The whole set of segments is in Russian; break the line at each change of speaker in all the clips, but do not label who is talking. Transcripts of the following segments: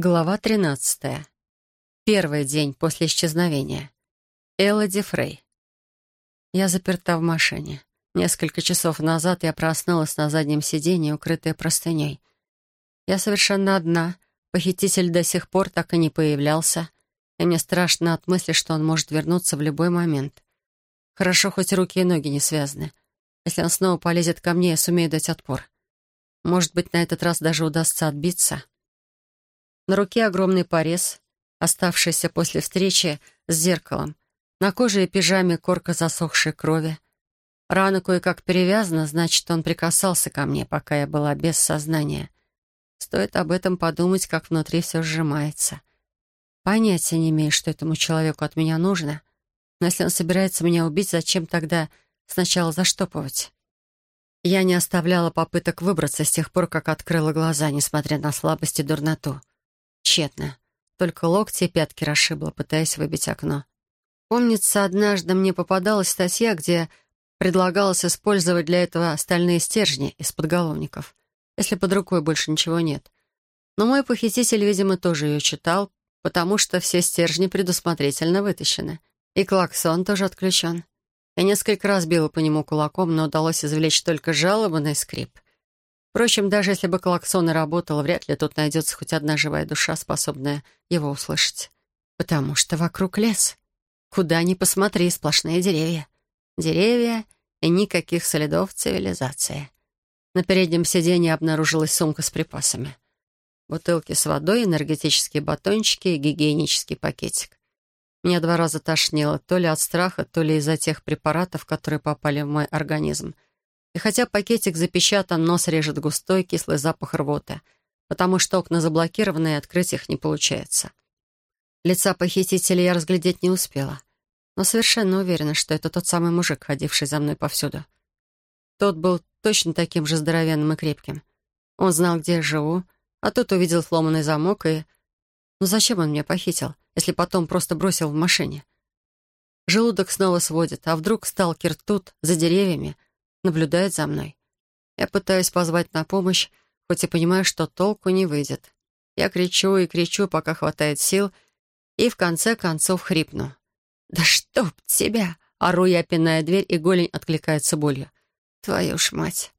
Глава 13. Первый день после исчезновения. Элоди Фрей. Я заперта в машине. Несколько часов назад я проснулась на заднем сиденье, укрытая простыней. Я совершенно одна. Похититель до сих пор так и не появлялся, и мне страшно от мысли, что он может вернуться в любой момент. Хорошо, хоть руки и ноги не связаны. Если он снова полезет ко мне, я сумею дать отпор. Может быть, на этот раз даже удастся отбиться — на руке огромный порез, оставшийся после встречи с зеркалом. На коже и пижаме корка засохшей крови. Рана кое-как перевязана, значит, он прикасался ко мне, пока я была без сознания. Стоит об этом подумать, как внутри все сжимается. Понятия не имею, что этому человеку от меня нужно. Но если он собирается меня убить, зачем тогда сначала заштопывать? Я не оставляла попыток выбраться с тех пор, как открыла глаза, несмотря на слабость и дурноту. Тщетно. Только локти и пятки расшибла, пытаясь выбить окно. Помнится, однажды мне попадалась статья, где предлагалось использовать для этого стальные стержни из подголовников, если под рукой больше ничего нет. Но мой похититель, видимо, тоже ее читал, потому что все стержни предусмотрительно вытащены. И клаксон тоже отключен. Я несколько раз била по нему кулаком, но удалось извлечь только жалобный скрип — Впрочем, даже если бы клаксон и работал, вряд ли тут найдется хоть одна живая душа, способная его услышать. Потому что вокруг лес. Куда ни посмотри, сплошные деревья. Деревья и никаких следов цивилизации. На переднем сиденье обнаружилась сумка с припасами. Бутылки с водой, энергетические батончики и гигиенический пакетик. Меня два раза тошнило, то ли от страха, то ли из-за тех препаратов, которые попали в мой организм — и хотя пакетик запечатан, нос режет густой кислый запах рвоты, потому что окна заблокированы, и открыть их не получается. Лица похитителя я разглядеть не успела, но совершенно уверена, что это тот самый мужик, ходивший за мной повсюду. Тот был точно таким же здоровенным и крепким. Он знал, где я живу, а тот увидел сломанный замок и... Ну зачем он меня похитил, если потом просто бросил в машине? Желудок снова сводит, а вдруг сталкер тут, за деревьями, наблюдает за мной. Я пытаюсь позвать на помощь, хоть и понимаю, что толку не выйдет. Я кричу и кричу, пока хватает сил, и в конце концов хрипну. «Да чтоб тебя!» — ору я, пиная дверь, и голень откликается болью. «Твою ж мать!»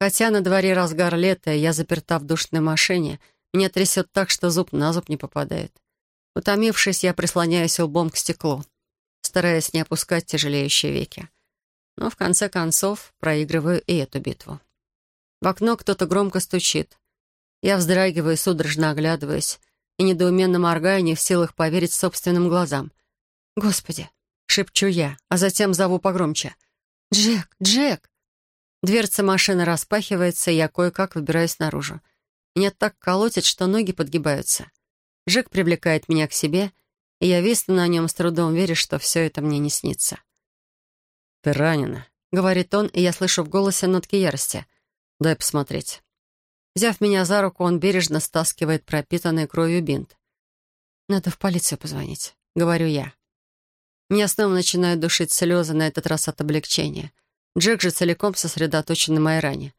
Хотя на дворе разгар лета, я заперта в душной машине, меня трясет так, что зуб на зуб не попадает. Утомившись, я прислоняюсь лбом к стеклу, стараясь не опускать тяжелеющие веки но в конце концов проигрываю и эту битву. В окно кто-то громко стучит. Я вздрагиваю, судорожно оглядываясь, и недоуменно моргаю, не в силах поверить собственным глазам. «Господи!» — шепчу я, а затем зову погромче. «Джек! Джек!» Дверца машины распахивается, и я кое-как выбираюсь наружу. Меня так колотит, что ноги подгибаются. Джек привлекает меня к себе, и я висну на нем с трудом, веря, что все это мне не снится.
«Ты ранена», — говорит он, и я слышу в голосе нотки ярости. «Дай посмотреть».
Взяв меня за руку, он бережно стаскивает пропитанный кровью бинт. «Надо в полицию позвонить», — говорю я. Меня снова начинают душить слезы, на этот раз от облегчения. Джек же целиком сосредоточен на моей ране.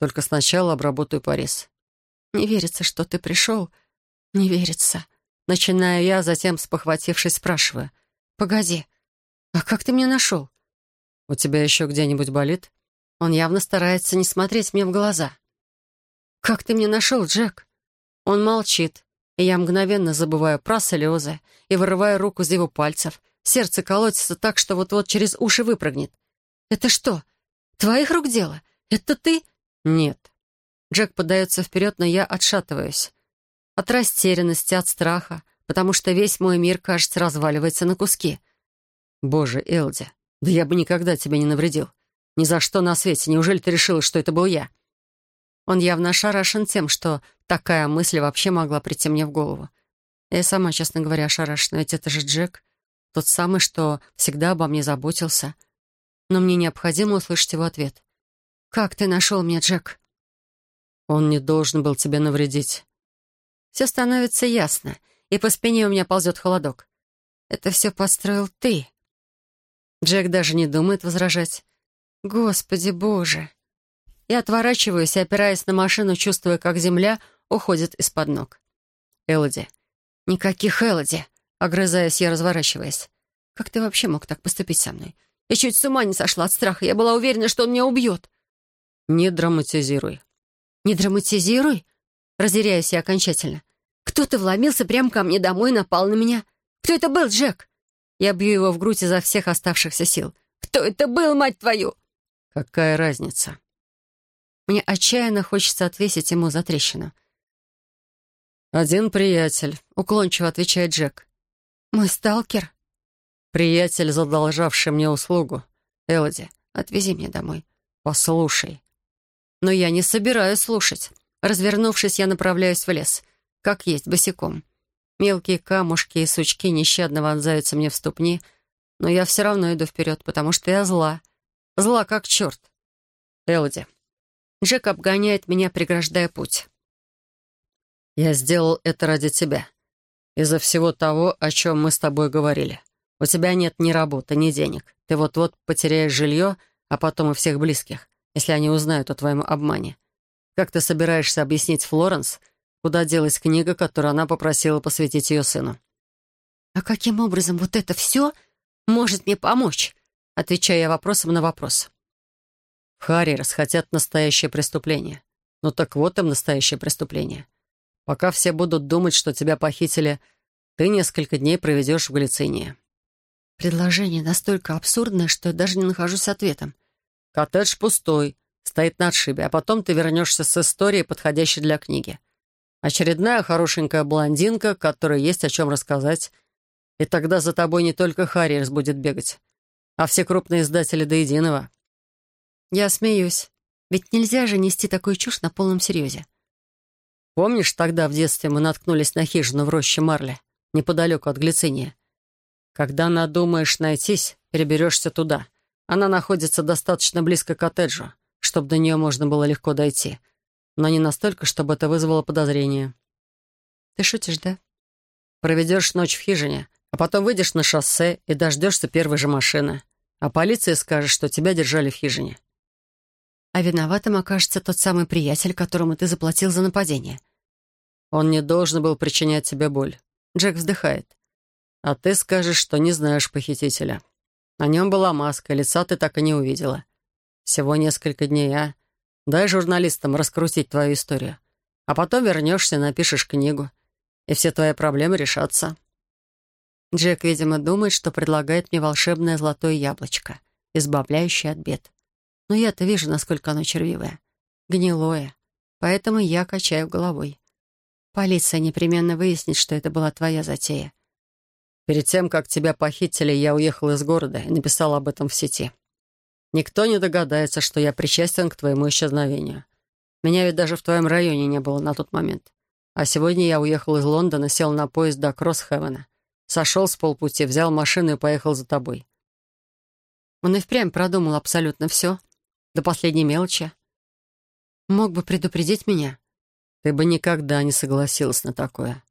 «Только сначала обработаю порез».
«Не верится, что ты пришел. Не верится». Начинаю я, затем, спохватившись, спрашиваю. «Погоди, а как ты меня нашел?»
«У тебя еще где-нибудь болит?»
Он явно старается не смотреть мне в глаза. «Как ты меня нашел, Джек?» Он молчит, и я мгновенно забываю про слезы и вырываю руку из его пальцев. Сердце колотится так, что вот-вот через уши выпрыгнет. «Это что, твоих рук дело? Это ты?»
«Нет».
Джек подается вперед, но я отшатываюсь. От растерянности, от страха, потому что весь мой мир, кажется, разваливается на куски.
«Боже, Элди, да я бы никогда тебе не навредил. Ни за что на свете. Неужели ты решила, что это был я?»
Он явно ошарашен тем, что такая мысль вообще могла прийти мне в голову. Я сама, честно говоря, ошарашена, ведь это же Джек, тот самый, что всегда обо мне заботился. Но мне необходимо услышать его ответ. «Как ты нашел меня, Джек?»
«Он не должен был тебе навредить».
Все становится ясно, и по спине у меня ползет холодок. «Это все построил ты», Джек даже не думает возражать. «Господи боже!» Я отворачиваюсь, опираясь на машину, чувствуя, как земля уходит из-под ног.
Элоди.
«Никаких Элоди!» — огрызаясь, я разворачиваясь. «Как ты вообще мог так поступить со мной? Я чуть с ума не сошла от страха. Я была уверена, что он меня убьет».
«Не драматизируй».
«Не драматизируй?» Разъяряюсь я окончательно. «Кто-то вломился прямо ко мне домой и напал на меня. Кто это был, Джек?» Я бью его в грудь изо всех оставшихся сил. «Кто это был, мать твою?»
«Какая разница?»
Мне отчаянно хочется отвесить ему за трещину.
«Один приятель», — уклончиво отвечает Джек.
«Мой сталкер?»
«Приятель, задолжавший мне услугу. Элоди,
отвези меня домой».
«Послушай».
Но я не собираюсь слушать. Развернувшись, я направляюсь в лес. Как есть, босиком. Мелкие камушки и сучки нещадно вонзаются мне в ступни, но я все равно иду вперед, потому что я зла. Зла как черт. Элоди. Джек обгоняет меня, преграждая путь.
«Я сделал это ради тебя. Из-за всего того, о чем мы с тобой говорили. У тебя нет ни работы, ни денег. Ты вот-вот потеряешь жилье, а потом и всех близких, если они узнают о твоем обмане. Как ты собираешься объяснить Флоренс, куда делась книга, которую она попросила посвятить ее сыну?»
«А каким образом вот это все может мне помочь?» Отвечаю я вопросом на вопрос.
Харрис хотят настоящее преступление. Ну так вот им настоящее преступление. Пока все будут думать, что тебя похитили, ты несколько дней проведешь в Галицинии.
Предложение настолько абсурдное, что я даже не нахожусь с ответом.
Коттедж пустой, стоит на отшибе, а потом ты вернешься с историей, подходящей для книги. Очередная хорошенькая блондинка, которой есть о чем рассказать. И тогда за тобой не только Харриерс будет бегать, а все крупные издатели до единого.
Я смеюсь. Ведь нельзя же нести такую чушь на полном серьезе.
Помнишь, тогда в детстве мы наткнулись на хижину в роще Марли, неподалеку от Глициния? Когда надумаешь найтись, переберешься туда. Она находится достаточно близко к коттеджу, чтобы до нее можно было легко дойти. Но не настолько, чтобы это вызвало подозрение.
Ты шутишь, да?
Проведешь ночь в хижине, а потом выйдешь на шоссе и дождешься первой же машины. А полиция скажет, что тебя держали в хижине
а виноватым окажется тот самый приятель, которому ты заплатил за нападение.
Он не должен был причинять тебе боль. Джек вздыхает. А ты скажешь, что не знаешь похитителя. На нем была маска, лица ты так и не увидела. Всего несколько дней, а? Дай журналистам раскрутить твою историю. А потом вернешься, напишешь книгу, и все твои проблемы решатся.
Джек, видимо, думает, что предлагает мне волшебное золотое яблочко, избавляющее от бед. Но я-то вижу, насколько оно червивое. Гнилое. Поэтому я качаю головой. Полиция непременно выяснит, что это была твоя затея.
Перед тем, как тебя похитили, я уехал из города и написал об этом в сети. Никто не догадается, что я причастен к твоему исчезновению. Меня ведь даже в твоем районе не было на тот момент. А сегодня я уехал из Лондона, сел на поезд до Кроссхевена. Сошел с полпути, взял машину и поехал за тобой.
Он и впрямь продумал абсолютно все, до последней мелочи. Мог бы предупредить меня.
Ты бы никогда не согласилась на такое.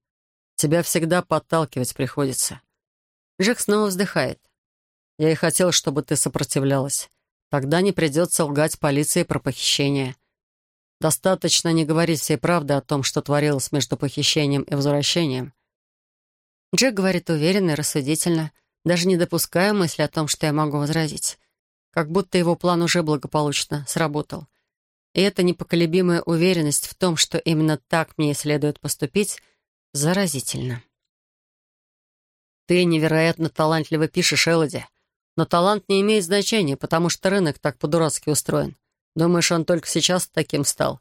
Тебя всегда подталкивать приходится.
Джек снова вздыхает.
Я и хотел, чтобы ты сопротивлялась. Тогда не придется лгать полиции про похищение. Достаточно не говорить всей правды о том, что творилось между похищением и возвращением.
Джек говорит уверенно и рассудительно, даже не допуская мысли о том, что я могу возразить как будто его план уже благополучно сработал. И эта непоколебимая уверенность в том, что именно так мне и следует поступить, заразительна.
«Ты невероятно талантливо пишешь, Элоди. Но талант не имеет значения, потому что рынок так по-дурацки устроен. Думаешь, он только сейчас таким стал?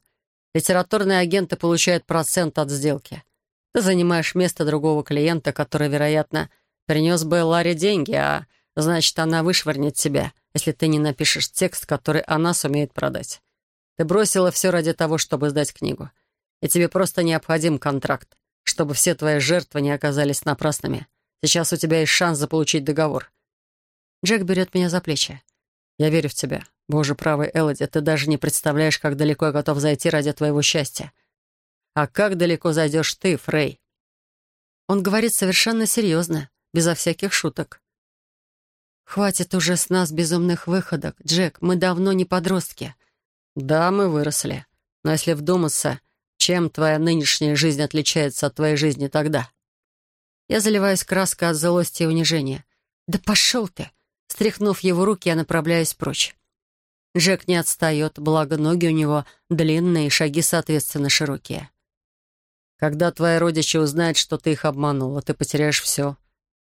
Литературные агенты получают процент от сделки. Ты занимаешь место другого клиента, который, вероятно, принес бы Ларе деньги, а значит, она вышвырнет тебя» если ты не напишешь текст, который она сумеет продать. Ты бросила все ради того, чтобы сдать книгу. И тебе просто необходим контракт, чтобы все твои жертвы не оказались напрасными. Сейчас у тебя есть шанс заполучить договор. Джек берет меня за плечи. Я верю в тебя. Боже правый, Элоди, ты даже не представляешь, как далеко я готов зайти ради твоего счастья. А как далеко зайдешь ты, Фрей?
Он говорит совершенно серьезно, безо всяких шуток. «Хватит уже с нас безумных выходок, Джек, мы давно не подростки».
«Да, мы выросли. Но если вдуматься, Чем твоя нынешняя жизнь отличается от твоей жизни тогда?»
Я заливаюсь краской от злости и унижения. «Да пошел ты!» Стряхнув его руки, я направляюсь прочь. Джек не отстает, благо ноги у него длинные, шаги, соответственно, широкие.
Когда твои родичи узнают, что ты их обманула, ты потеряешь все.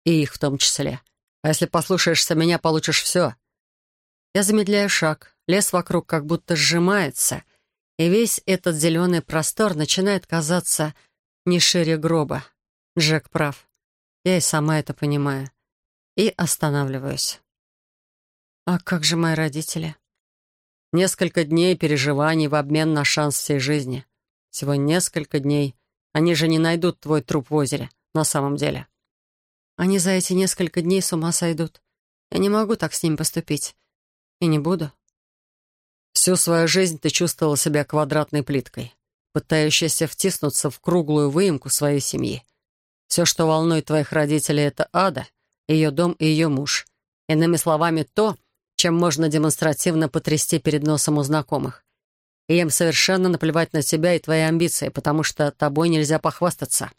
И их в том числе. А если послушаешься меня, получишь все.
Я замедляю шаг. Лес вокруг как будто сжимается, и весь этот зеленый простор начинает казаться не шире гроба. Джек прав. Я и сама это понимаю. И останавливаюсь. А как же мои родители?
Несколько дней переживаний в обмен на шанс всей жизни. Всего несколько дней. Они же не найдут твой труп в озере, на самом деле.
Они за эти несколько дней с ума сойдут. Я не могу так с ним поступить. И не буду.
Всю свою жизнь ты чувствовала себя квадратной плиткой, пытающейся втиснуться в круглую выемку своей семьи. Все, что волнует твоих родителей, это ада, ее дом и ее муж. Иными словами, то, чем можно демонстративно потрясти перед носом у знакомых. И им совершенно наплевать на тебя и твои амбиции, потому что тобой нельзя похвастаться.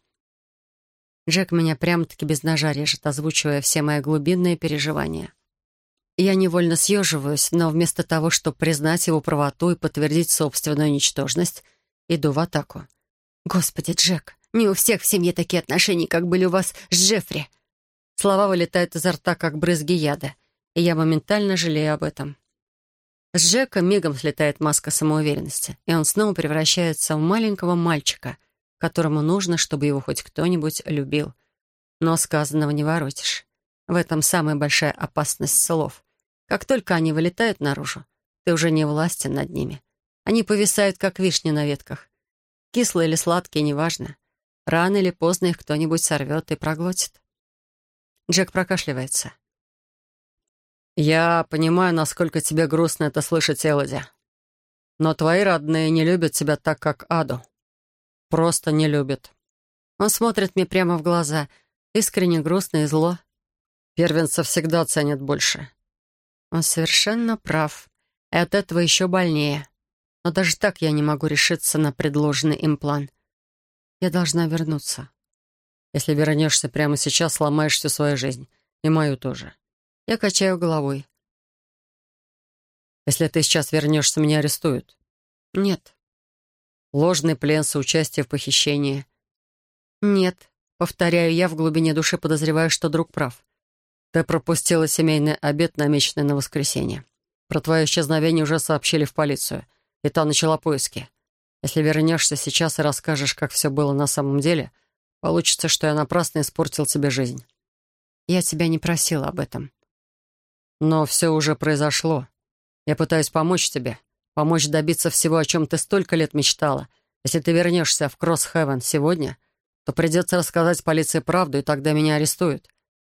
Джек меня прямо-таки без ножа режет, озвучивая все мои глубинные переживания. Я невольно съеживаюсь, но вместо того, чтобы признать его правоту и подтвердить собственную ничтожность, иду в атаку. «Господи, Джек, не у всех в семье такие отношения, как были у вас с Джеффри!» Слова вылетают изо рта, как брызги яда, и я моментально жалею об этом. С Джека мигом слетает маска самоуверенности, и он снова превращается в маленького мальчика, которому нужно, чтобы его хоть кто-нибудь любил. Но сказанного не воротишь. В этом самая большая опасность слов. Как только они вылетают наружу, ты уже не властен над ними. Они повисают, как вишни на ветках. Кислые или сладкие, неважно. Рано или поздно их кто-нибудь сорвет и проглотит. Джек прокашливается.
«Я понимаю, насколько тебе грустно это слышать, Элоди. Но твои родные не любят тебя так, как Аду. Просто не любят».
Он смотрит мне прямо в глаза, искренне грустно и зло.
Первенца всегда ценят больше.
Он совершенно прав. И от этого еще больнее. Но даже так я не могу решиться на предложенный им план. Я должна вернуться.
Если вернешься прямо сейчас, сломаешь всю свою жизнь. И мою тоже.
Я качаю головой.
Если ты сейчас вернешься, меня арестуют.
Нет.
Ложный плен, соучастие в похищении.
Нет. Повторяю, я в глубине души подозреваю, что друг прав.
Ты пропустила семейный обед, намеченный на воскресенье. Про твое исчезновение уже сообщили в полицию, и та начала поиски. Если вернешься сейчас и расскажешь, как все было на самом деле, получится, что я напрасно испортил тебе жизнь.
Я тебя не просила об этом.
Но все уже произошло. Я пытаюсь помочь тебе, помочь добиться всего, о чем ты столько лет мечтала. Если ты вернешься в Кросс-Хевен сегодня, то придется рассказать полиции правду, и тогда меня арестуют.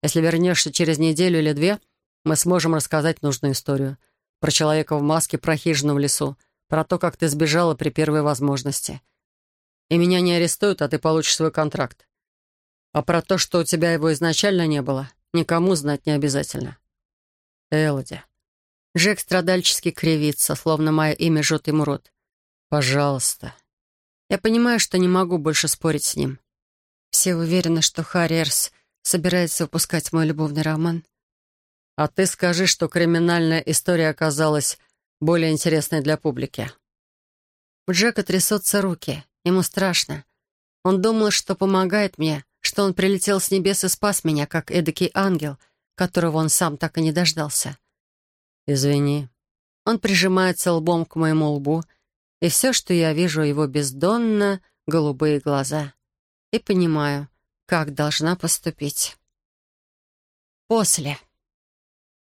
Если вернешься через неделю или две, мы сможем рассказать нужную историю. Про человека в маске, про хижину в лесу, про то, как ты сбежала при первой возможности. И меня не арестуют, а ты получишь свой контракт. А про то, что у тебя его изначально не было, никому знать не обязательно. Элоди.
Джек страдальчески кривится, словно мое имя жжет ему рот.
«Пожалуйста».
Я понимаю, что не могу больше спорить с ним. Все уверены, что Харриерс собирается выпускать мой любовный роман.
А ты скажи, что криминальная история оказалась более интересной для публики.
У Джека трясутся руки. Ему страшно. Он думал, что помогает мне, что он прилетел с небес и спас меня, как эдакий ангел, которого он сам так и не дождался.
«Извини».
Он прижимается лбом к моему лбу, и все, что я вижу, его бездонно голубые глаза. И понимаю, как должна поступить. После.